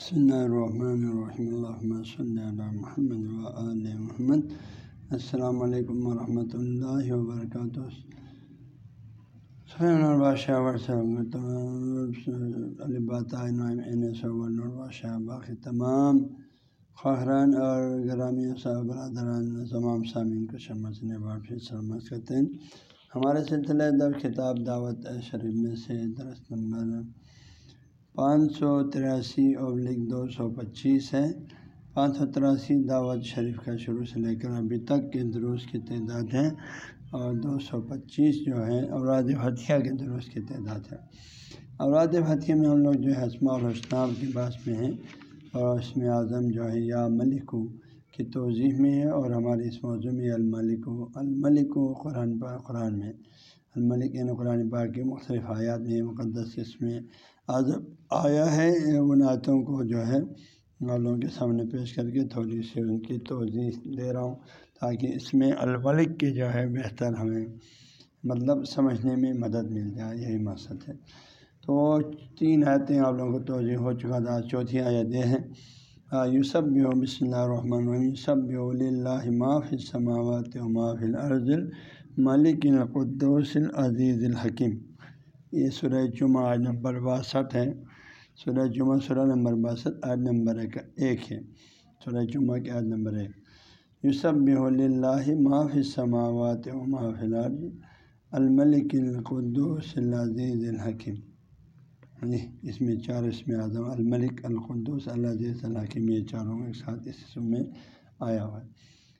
بسم اللہ الرحمن الرحیم اللہ صلی اللہ محمد و محمد السلام علیکم ورحمۃ اللہ وبرکاتہ الباشہ باقی تمام خواہران اور گرامی صاحب برادران تمام سامعین کو سمجھنے پھر سلامت کرتے ہیں ہمارے سلسلہ در کتاب دعوت شریف میں سے درست نمبر پانچ سو تراسی ابلک دو سو پچیس ہے۔ پانچ سو تراسی دعوت شریف کا شروع سے لے کر ابھی تک کے دروس کی تعداد ہے اور دو سو پچیس جو ہے اوراد فتح کے دروس کی تعداد ہے۔ اوراد فتح میں ہم لوگ جو ہے اسماء الحسناب کے باس میں ہیں اور اس میں اعظم جو ہے یا ملک کی توضیح میں ہے اور ہمارے اس موضوع میں الملک الملک قرآن پا قرآن میں۔ الملک یعنی قرآن پاک کے مختلف حیات میں، مقدس اس میں آیا ہے ان آیتوں کو جو ہے والوں کے سامنے پیش کر کے تھوڑی سی ان کی توضیح دے رہا ہوں تاکہ اس میں الملک کی جو ہے بہتر ہمیں مطلب سمجھنے میں مدد مل جائے، یہی مقصد ہے۔ تو تین آیتیں آپ لوگوں کو توجہ ہو چکا تھا چوتھی آیت یہ ہے۔ یوسف بھی ہو بسم اللہ الرحمن الرحیم۔ یوسف بھی اللہ معاف السماوات و معاف الارض ملک القدوس العزیز الحکیم۔ یہ سورہ جمعہ آج نمبر باسٹھ ہے۔ سورہ جمعہ سورہ نمبر باسٹھ آج نمبر ایک ہے۔ سورہ جمعہ کے آج نمبر ایک یوسف بہ اللہ معاف سماوات و معاف الارض، الملک القدوس العزیز الحکیم۔ جی اس میں چار اس میں اعظم، الملک القدوس العزیز الحکیم، یہ چاروں ایک ساتھ اس میں آیا ہوا ہے۔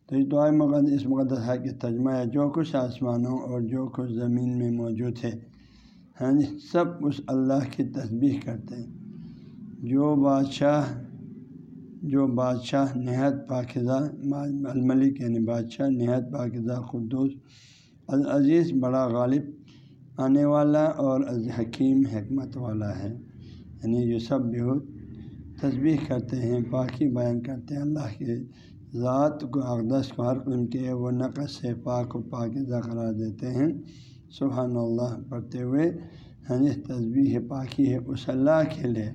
تو اس دعائیں مقدس اس مقدس ہے کہ تجمہ ہے، جو کچھ آسمانوں اور جو کچھ زمین میں موجود ہے ہاں جی سب اس اللہ کی تسبیح کرتے ہیں۔ جو بادشاہ جو بادشاہ نہایت پاکزہ الملک یعنی بادشاہ نہایت پاکزہ خدوس العزیز، بڑا غالب آنے والا اور حکیم حکمت والا ہے۔ یعنی جو سب بہت تسبیح کرتے ہیں، پاکی بیان کرتے ہیں، اللہ کے ذات کو، اقدس کو، ہر ان کے وہ نقص سے پاک و پاکزہ قرار دیتے ہیں۔ سبحان اللہ پڑھتے ہوئے ہاں جی تصویر پاکی ہے، اس اللہ کے لیے۔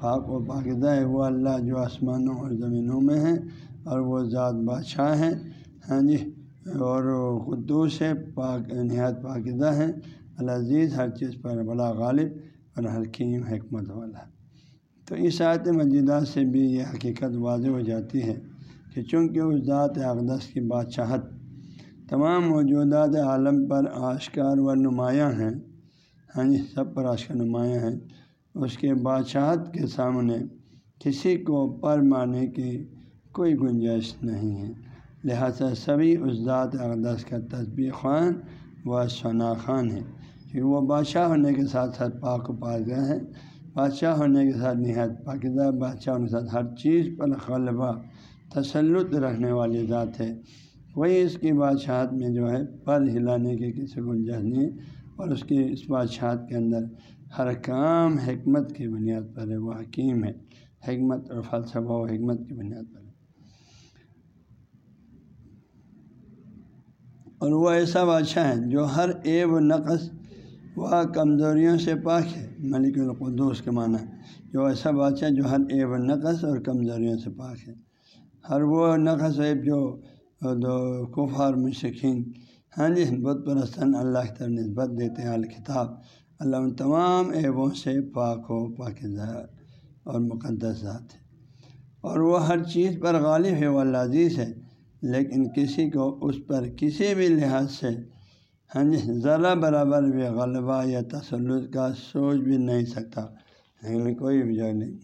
پاک و پاکدہ ہے، وہ اللہ جو آسمانوں اور زمینوں میں ہیں اور وہ ذات بادشاہ ہیں ہاں جی اور قدوس ہے، پاک، نہایت پاکدہ ہیں۔ العزیز، ہر چیز پر بڑا غالب اور حکیم حکمت والا۔ تو اس آیت مجیدہ سے بھی یہ حقیقت واضح ہو جاتی ہے کہ چونکہ اس ذات اقدس کی بادشاہت تمام موجودات عالم پر آشکار و نمایاں ہیں۔ ہاں جی سب پر آشکار نمایاں ہیں۔ اس کے بادشاہت کے سامنے کسی کو پر مارنے کی کوئی گنجائش نہیں ہے۔ لہٰذا سبھی اس ذات اقدس کا تصبیح خان و ثنا خان ہے۔ کہ وہ بادشاہ ہونے کے ساتھ ساتھ پاک و پاکہ ہیں بادشاہ ہونے کے ساتھ نہایت پاکزہ بادشاہ ہونے کے ساتھ ہر چیز پر غلبہ تسلط رکھنے والی ذات ہے۔ وہی اس کی بادشاہت میں جو ہے پر ہلانے کی کسی گنجائش نہیں، اور اس کی اس بادشاہت کے اندر ہر کام حکمت کی بنیاد پر ہے، وہ حکیم ہے، حکمت اور فلسفہ و حکمت کی بنیاد پر ہے۔ اور وہ ایسا بادشاہ ہے جو ہر ایب و نقص و کمزوریوں سے پاک ہے، ملک القدوس کے معنی۔ جو ایسا بادشاہ جو ہر ایب و نقص اور کمزوریوں سے پاک ہے۔ ہر وہ نقص عیب جو دو کفار مشکین ہاں جی بت پرستن اللہ کی طرف نسبت دیتے ہیں، الکتاب۔ اللہ ان تمام ایبوں سے پاک ہو پاک اور مقدس ذات ہے۔ اور وہ ہر چیز پر غالب ہے، وہ عزیز ہے۔ لیکن کسی کو اس پر کسی بھی لحاظ سے ہاں جی ذرا برابر بھی غلبہ یا تسلط کا سوچ بھی نہیں سکتا۔ لیکن کوئی بھی جو نہیں۔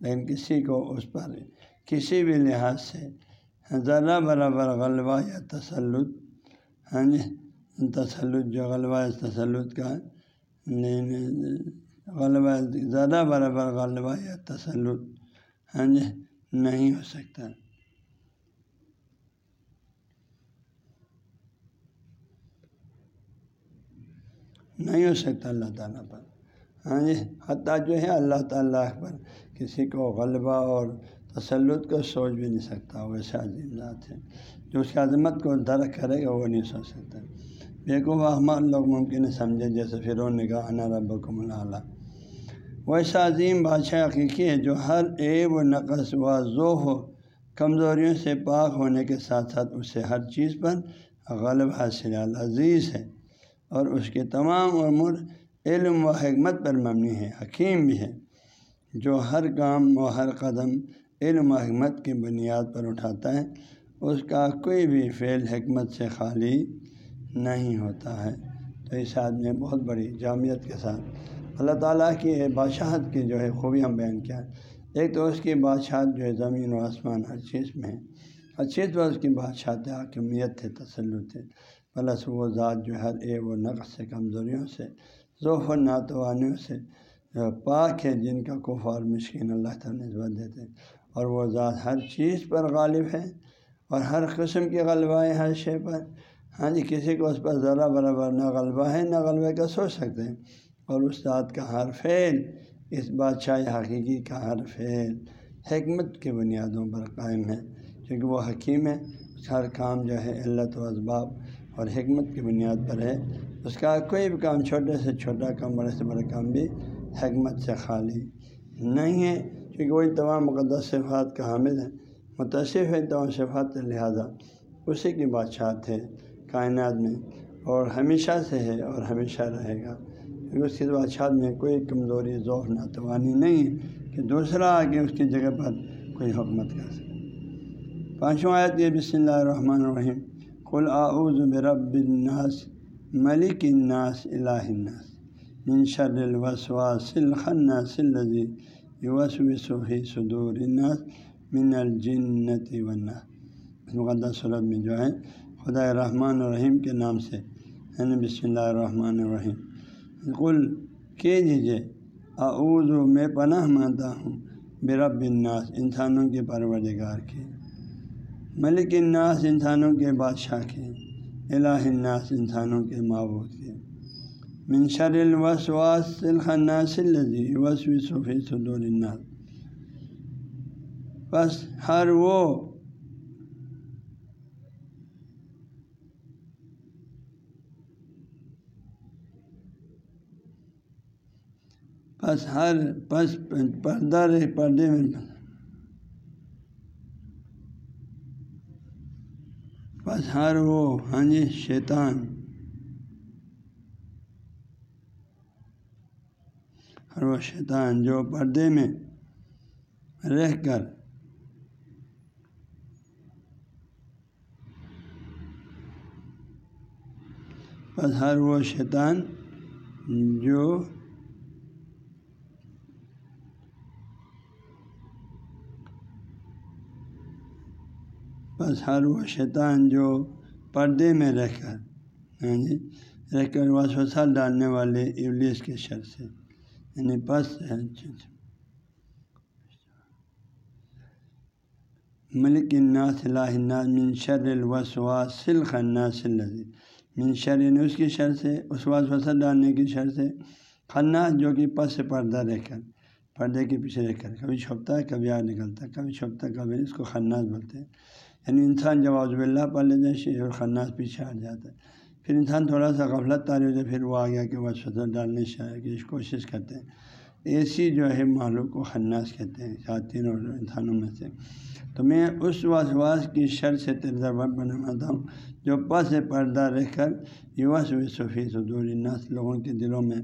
لیکن کسی کو اس پر کسی بھی لحاظ سے ذرا برابر غلبہ یا تسلط ہاں جی تسلط جو غلبہ تسلط کا غلبہ زیادہ برابر غلبہ یا تسلط ہاں جی نہیں ہو سکتا۔ نہیں ہو سکتا اللہ تعالیٰ پر۔ ہاں جی حتیٰ جو ہے اللہ تعالیٰ پر کسی کو غلبہ اور تسلط کو سوچ بھی نہیں سکتا ویسے عظیم ذات ہے۔ جو اس کی عظمت کو درک کرے گا، وہ نہیں سوچ سکتا۔ بیکو احمد لوگ ممکن ہے سمجھے جیسے فرون نے کہا، انا رب کو ملا ویسا عظیم بادشاہ حقیقی ہے جو ہر عیب و نقص و ذوف و کمزوریوں سے پاک ہونے کے ساتھ ساتھ اسے ہر چیز پر غلب حاصل عزیز ہے۔ اور اس کے تمام امور علم و حکمت پر مبنی ہے حکیم بھی ہے جو ہر کام و ہر قدم علم و حکمت کی بنیاد پر اٹھاتا ہے، اس کا کوئی بھی فعل حکمت سے خالی نہیں ہوتا ہے۔ تو اس آدمی بہت بڑی جامعت کے ساتھ اللہ تعالیٰ کی بادشاہت کی جو ہے خوبی ہم بیان کیا۔ ایک تو اس کی بادشاہت جو ہے زمین و آسمان ہر چیز میں ہے۔ ہر چیز پر اس کی بادشاہت حاکمیت ہے تسلط ہے۔ پلس وہ ذات جو ہر اے و نقص سے، کمزوریوں سے ذوف و ناتوانیوں سے پاک ہے، جن کا کفار، مشکین، اللہ تعالیٰ نسبت دیتے ہیں۔ اور وہ ذات ہر چیز پر غالب ہے اور ہر قسم کی غلبہ ہے ہر شے پر۔ ہاں جی کسی کو اس پر ذرا برابر نہ غلبہ ہے، نہ غلبے کا سوچ سکتے ہیں۔ اور اس ذات کا ہر فعل، اس بادشاہ حقیقی کا ہر فعل حکمت کی بنیادوں پر قائم ہے۔ کیونکہ وہ حکیم ہے، اس ہر کام جو ہے علت و اسباب اور حکمت کی بنیاد پر ہے۔ اس کا کوئی بھی کام چھوٹے سے چھوٹا کام بڑے سے بڑا کام بھی حکمت سے خالی نہیں ہے۔ کیونکہ وہ تمام مقدس صفات کا حامل ہے متصف ہے تمام صفات، لہٰذا اسی کی بادشاہت ہے کائنات میں۔ اور ہمیشہ سے ہے اور ہمیشہ رہے گا۔ کیونکہ اس کی بادشاہت میں کوئی کمزوری، ذوق، ناتوانی نہیں ہے کہ دوسرا آگے اس کی جگہ پر کوئی حکمت کر سکے۔ پانچواں آیت یہ، بسم اللہ الرحمن الرحیم۔ کل اعوذ برب الناس ملک الناس الہ الناس من شر الوسواس الخناس الذي يوسوس صدور الناس من الجنت والناس مقدس صورت میں جو ہے خدا رحمٰن الرحیم کے نام سے. یعنی بسم اللہ الرحمن الرحیم. کل کہ دیجیے اعوذ میں پناہ مانتا ہوں برب الناس، انسانوں کے پروردگار کے. ملک الناس، انسانوں کے بادشاہ کے. الہ الناس، انسانوں کے معبود کے. منشر الوسواس الخناس الذي يوسوس في صدور الناس. بس ہر وہ بس ہر بس پردہ رہے، پردے میں بس ہر وہ ہاں جی شیطان۔ ہر وہ شیطان جو پردے میں رہ کر بس ہر وہ شیطان جو بس ہر وہ شیطان جو پردے میں رہ کر ہاں جی رہ کر وسوسہ ڈالنے والے ابلیس کے شر سے۔ یعنی بس ملک الناس الہ الناس من شر الوسواس الخناس الذی من شر یعنی اس کی شر سے اس وسوسہ ڈالنے کی شر سے خناس جو کہ پس سے پردہ رہ کر پردے کے پیچھے رہ کر کبھی چھپتا ہے کبھی آ نکلتا ہے کبھی چھپتا ہے کبھی اس کو خناس بولتے ہیں یعنی انسان جب عزب اللہ پڑھ لیتے ہیں اور خناس پیچھے ہٹ جاتا ہے پھر انسان تھوڑا سا غفلت تاری ہوتا ہے پھر وہ آ گیا کہ وہ سطح ڈالنے کی کوشش کرتے ہیں۔ ایسی جو ہے معلوم کو خناس کہتے ہیں، خواتین اور انسانوں میں سے۔ تو میں اس وسواس کی شر سے تجربہ بنواتا ہوں، جو پس پردہ رہ کر یوس و صفی صدور الناس لوگوں کے دلوں میں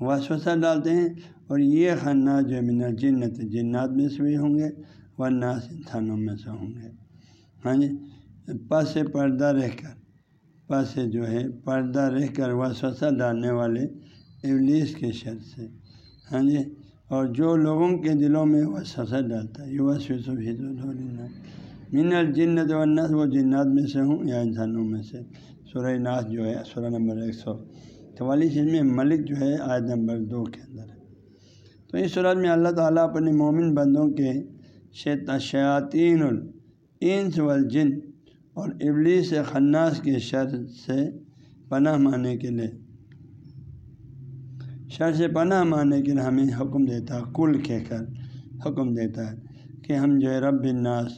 وسوسہ ڈالتے ہیں۔ اور یہ خنہ جو من جنت جنات میں سے بھی ہوں گے ورناس انسانوں میں سے ہوں گے۔ ہاں جی؟ پس پردہ رہ کر۔ پس جو ہے پردہ رہ کر وسوسہ ڈالنے والے ابلیس کے شر سے۔ ہاں جی؟ اور جو لوگوں کے دلوں میں وہ ڈالتا ہے یو صفی من الجنت والناس، وہ جنات میں سے ہوں یا انسانوں میں سے؟ سورہ ناس جو ہے، سورہ نمبر ایک سو چوالیس میں ملک جو ہے آیت نمبر دو کے اندر ہے۔ تو اس صورت میں اللہ تعالیٰ اپنے مومن بندوں کے شیاطین الانس والجن اور ابلیس خناس کے شر سے پناہ مانے کے لیے شر سے پناہ ماننے کے لیے ہمیں حکم دیتا ہے، کل کہہ کر حکم دیتا ہے کہ ہم جو ہے رب الناس،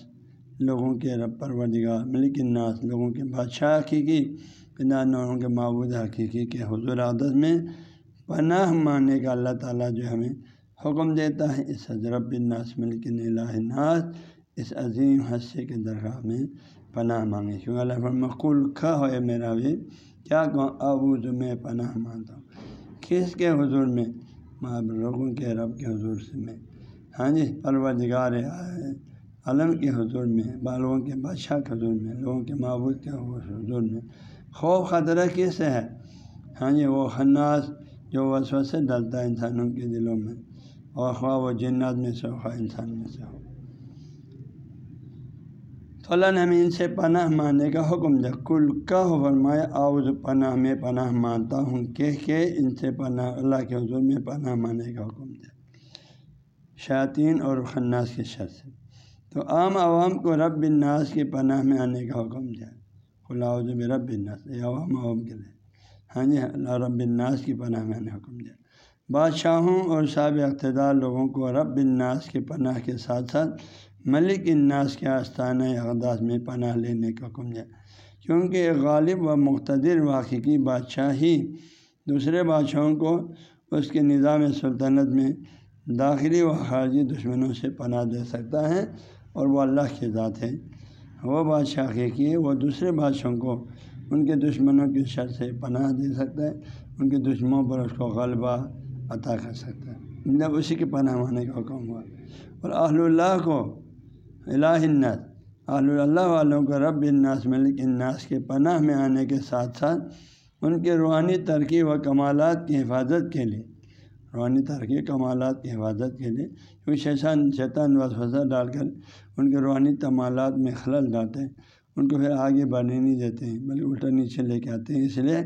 لوگوں کے رب پروردگار، ملک الناس، لوگوں کے بادشاہ حقیقی لوگوں کے معبود حقیقی کے حضور عادت میں پناہ ماننے کا اللہ تعالیٰ جو ہمیں حکم دیتا ہے۔ اس حضرب الناس، ملک الناس، اس عظیم حصے کے درگاہ میں پناہ مانگے کیونکہ اللہ فرمقل کھا ہو میرا بھی کیا کہوں ابو میں پناہ مانتا ہوں کس کے حضور میں ماں لوگوں کے رب کے حضور سے میں ہاں جی پروردگار علم کے حضور میں بالوں کے بادشاہ کے حضور میں لوگوں کے معبود کے حضور میں خوف خطرہ کس سے ہے ہاں جی وہ خناس جو وسو سے ڈلتا ہے انسانوں کے دلوں میں اور خواہ وہ جنات میں سے خواہ انسان میں سے ہو تو اللہ نے ہمیں ان سے پناہ ماننے کا حکم دیا کل کا فرمایا آؤز پناہ میں پناہ مانتا ہوں کہ کہ ان سے پناہ اللہ کے حضور میں پناہ ماننے کا حکم دیا شاطین اور خناس کے شر سے تو عام عوام کو رب الناس کی پناہ میں آنے کا حکم دیا خلاؤز میں رب الناس یہ عوام عوام کے لیے ہاں جی اللہ رب الناس کی پناہ میں آنے کا حکم دیا بادشاہوں اور صاب اقتدار لوگوں کو رب الناس کی پناہ کے ساتھ ساتھ ملک الناس کے آستانہ اقداس میں پناہ لینے کا حکم دیا۔ کیونکہ غالب و مقتدر واقعی بادشاہ ہی دوسرے بادشاہوں کو اس کے نظام سلطنت میں داخلی و خارجی دشمنوں سے پناہ دے سکتا ہے اور وہ اللہ کی ذات ہے۔ وہ بادشاہ حقیقی ہے وہ دوسرے بادشاہوں کو ان کے دشمنوں کی شر سے پناہ دے سکتا ہے، ان کے دشمنوں پر اس کو غلبہ عطا کر سکتا ہے۔ جب اسی کے پناہ مانے کا حکم ہوا۔ اور اہل اللہ کو الہ الناس۔ اہل اللہ والوں کو رب الناس، ملک الناس کے پناہ میں آنے کے ساتھ ساتھ ان کے روحانی ترقی و کمالات کی حفاظت کے لیے۔ روحانی ترقی کمالات کی حفاظت کے لیے۔ کیونکہ شیشان شیطان وسوسہ ڈال کر ان کے روحانی کمالات میں خلل ڈالتے ہیں۔ ان کو پھر آگے بڑھنے نہیں دیتے ہیں، بلکہ الٹا نیچے لے کے آتے ہیں۔ اس لیے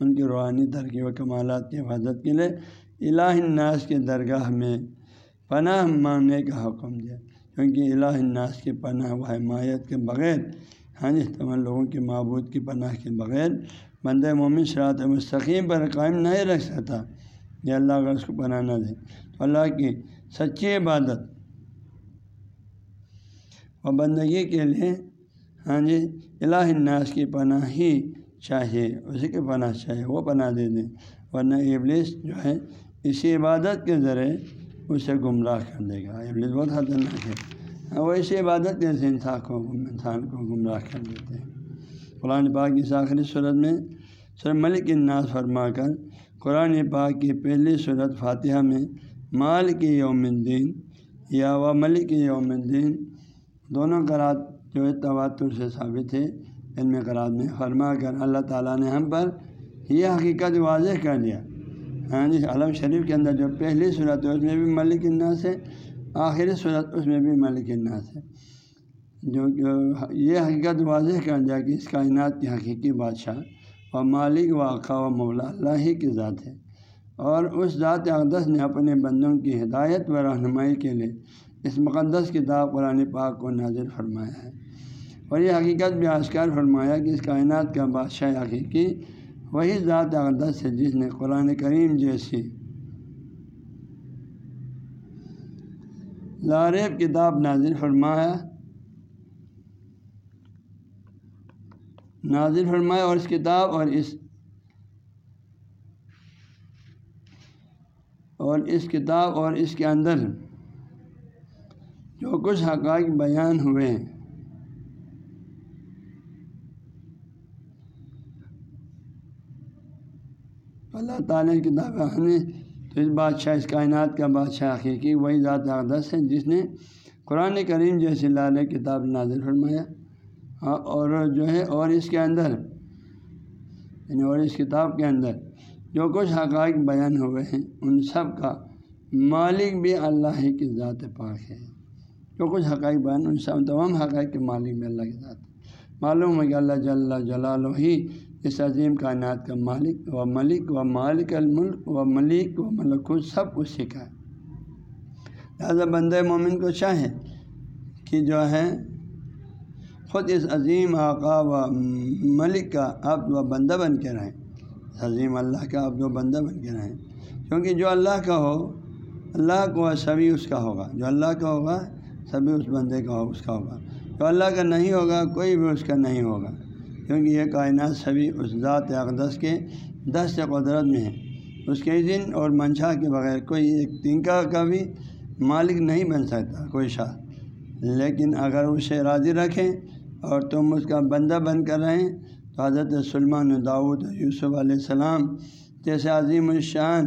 ان کی روحانی ترقی و کمالات کی حفاظت کے لیے الہ الناس کے درگاہ میں پناہ مانگنے کا حکم دیا۔ کیونکہ الہ الناس کی پناہ و حمایت کے بغیر ہاں جی تمام لوگوں کے معبود کی پناہ کے بغیر بند مومن شراط مستقیم پر قائم نہیں رکھ سکتا۔ یہ اللہ اگر اس کو پناہ نہ دے تو اللہ کی سچی عبادت و بندگی کے لیے ہاں جی الہ الناس کی پناہ ہی چاہیے، اسی کے پناہ چاہیے، وہ پناہ دے دیں۔ ورنہ ابلیس جو ہے، اسی عبادت کے ذریعے اسے گمراہ کر دے گا ابلیس بہت خطرناک ہے۔ وہ اسی عبادت کے انسان کو انسان کو گمراہ کر دیتے ہیں۔ قرآن پاک کی آخری صورت میں سر ملک الناس فرما کر قرآن پاک کی پہلی صورت فاتحہ میں مال کی یوم الدین یا و ملک یوم الدین دونوں کرات جو ہے تواتر سے ثابت ہے۔ علم قرآن میں فرما کر اللہ تعالیٰ نے ہم پر یہ حقیقت واضح کر دیا۔ ہاں جی علم شریف کے اندر جو پہلی صورت ہے، اس میں بھی ملک الناس ہے، آخری صورت اس میں بھی ملک الناس ہے۔ جو کہ یہ حقیقت واضح کر دیا کہ اس کائنات کی حقیقی بادشاہ اور مالک واقع و مولا اللہ ہی کی ذات ہے۔ اور اس ذات اقدس نے اپنے بندوں کی ہدایت و رہنمائی کے لیے اس مقدس کتاب قرآن پاک کو نازل فرمایا ہے۔ اور یہ حقیقت بھی آشکار فرمایا کہ اس کائنات کا بادشاہ حقیقی وہی ذات اقدس ہے جس نے قرآن کریم جیسی۔ لارب کتاب نازل فرمایا۔ نازل فرمایا اور اس کتاب اور اس اور اس کتاب اور اس کے اندر جو کچھ حقائق بیان ہوئے۔ ہیں اللہ تعالیٰ کی کتاب نے تو اس بادشاہ، اس کائنات کا بادشاہ حقیقی وہی ذات اقدس ہے جس نے قرآن کریم جیسے لال کتاب نازل فرمایا۔ ہاں اور جو ہے، اور اس کے اندر یعنی اور اس کتاب کے اندر جو کچھ حقائق بیان ہوئے ہیں، ان سب کا مالک بھی اللہ کی ذات پاک ہے۔ جو کچھ حقائق بیان، ان سب تمام حقائق کے مالک بھی اللہ کی ذات۔ معلوم ہے کہ اللہ جل جلال ہی اس عظیم کائنات کا مالک و ملک و مالک الملک و ملک و ملک سب اسی کا ہے۔ لہٰذا بند مومن کو چاہے کہ جو ہے خود اس عظیم آقا و ملک کا عبد و بندہ بن کے رہیں۔ عظیم اللہ کا عبد و بندہ بن کے رہیں۔ کیونکہ جو اللہ کا ہو، اللہ کو سبھی اس کا ہوگا۔ جو اللہ کا ہوگا، سبھی اس بندے کا ہو، اس کا ہوگا۔ جو اللہ کا نہیں ہوگا، کوئی بھی اس کا نہیں ہوگا۔ کیونکہ یہ کائنات سبھی اس ذات اقدس کے دس قدرت میں ہے اس کے دن اور منشا کے بغیر کوئی ایک تنکا کا بھی مالک نہیں بن سکتا، کوئی شاہ۔ لیکن اگر اسے راضی رکھیں اور تم اس کا بندہ بن کر رہیں، تو حضرت سلمان داود یوسف علیہ السلام جیسے عظیم الشان،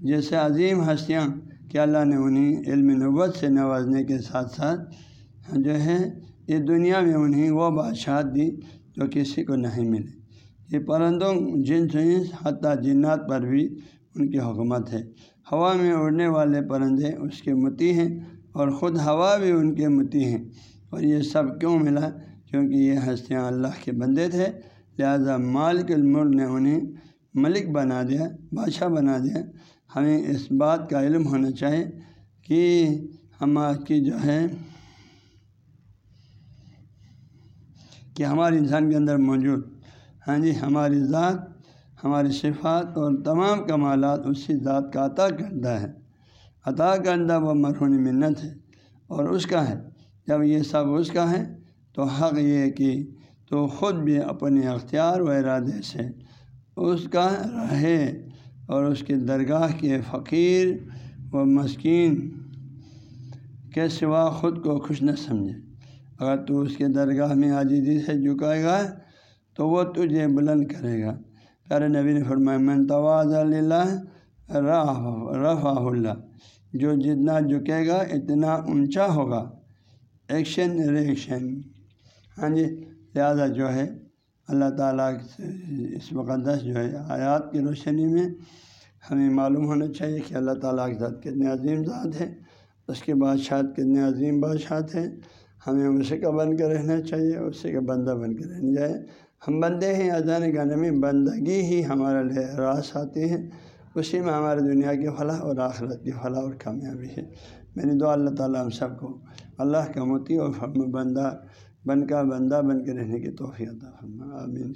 جیسے عظیم ہستیاں کہ اللہ نے انہیں علم نوت سے نوازنے کے ساتھ ساتھ جو ہے، یہ دنیا میں انہیں وہ بادشاہ دی جو کسی کو نہیں ملے۔ یہ پرندوں، جن جنس حتیٰ جنات پر بھی ان کی حکومت ہے۔ ہوا میں اڑنے والے پرندے اس کے متی ہیں اور خود ہوا بھی ان کے متی ہیں۔ اور یہ سب کیوں ملا؟ کیونکہ یہ ہستیاں اللہ کے بندے تھے۔ لہذا مالک الملک نے انہیں ملک بنا دیا، بادشاہ بنا دیا۔ ہمیں اس بات کا علم ہونا چاہیے کہ ہم کی جو ہے کہ ہمارے انسان کے اندر موجود۔ ہاں جی ہماری ذات، ہماری صفات اور تمام کمالات اسی ذات کا عطا کردہ ہے۔ عطا کردہ وہ مرہون منت ہے اور اس کا ہے۔ جب یہ سب اس کا ہے، تو حق یہ کہ تو خود بھی اپنے اختیار و ارادے سے اس کا رہے اور اس کے درگاہ کے فقیر و مسکین کے سوا خود کو خوش نہ سمجھے۔ اگر تو اس کے درگاہ میں عاجزی جی سے جھکائے گا تو وہ تجھے بلند کرے گا۔ پیارے نبی نے فرمایا، من تواز اللہ رفا اللہ۔ جو جتنا جھکے گا، اتنا اونچا ہوگا۔ ایکشن ریئیکشن ہاں جی لہٰذا جو ہے، اللہ تعالیٰ اس مقدس جو ہے، آیات کی روشنی میں ہمیں معلوم ہونا چاہیے کہ اللہ تعالیٰ کے ساتھ کتنے عظیم ذات ہے اس کے بادشاہ کتنے عظیم بادشاہ ہیں۔ ہمیں اسی کا بن کے رہنا چاہیے اسی کا بندہ بن کے رہنا جائے ہم بندے ہیں، اذان گانے میں بندگی ہی ہمارا لیے راس آتے ہیں۔ اسی میں ہمارے دنیا کی فلاح اور آخرت کی فلاح اور کامیابی ہے۔ میری دعا اللہ تعالیٰ ہم سب کو اللہ کا موتی اور بندہ، بن کا بندہ بن کے رہنے کی توفیع فرما آمین۔